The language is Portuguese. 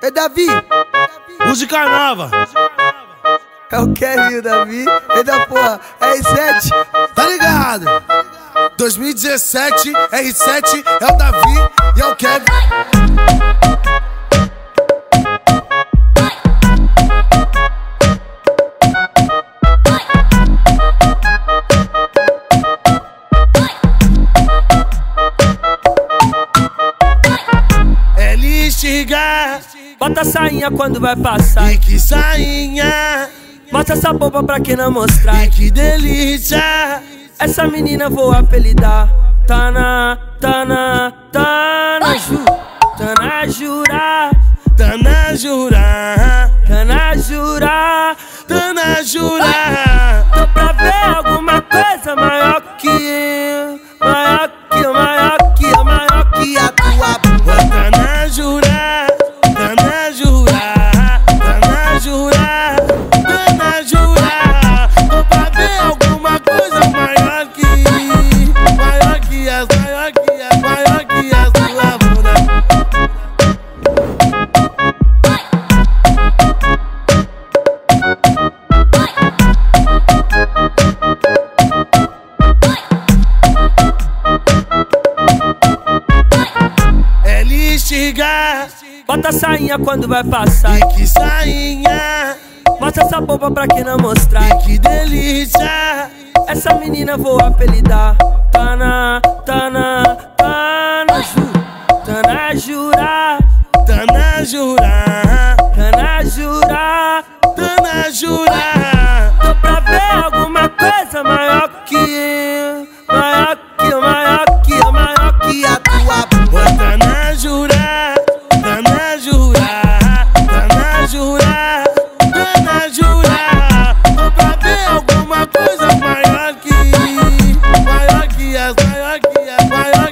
É Davi, Música nova, é o Kevin, Davi. É da porra, é R7. tá ligado? 2017, R7 é o Davi e é o Kevin. Bota a sainha quando vai passar. e que sainha Mostra essa bomba pra quem não mostrar. e que delícia. Essa menina vou apelidar. Tá na, tá na, tá na ju. Tá na jura, Tá na jura, tá na jura. tá na jura. Tô pra ver alguma coisa maior que que as, maior que as, maior que as tua bunda. Listigar Bota a sainha quando vai passar. e que sainha Mostra essa bomba pra quem não mostrar. e que delícia. Essa menina vou apelidar. Tá jura, tá na jura, tá na jura, tá na jura. Tô pra ver alguma coisa maior que, maior que, maior que, maior que a tua. Pois tá na jura, tá na jura, tá na jura, tá na jura. Tô pra ver alguma coisa maior que, maior que as, maior que as, maior que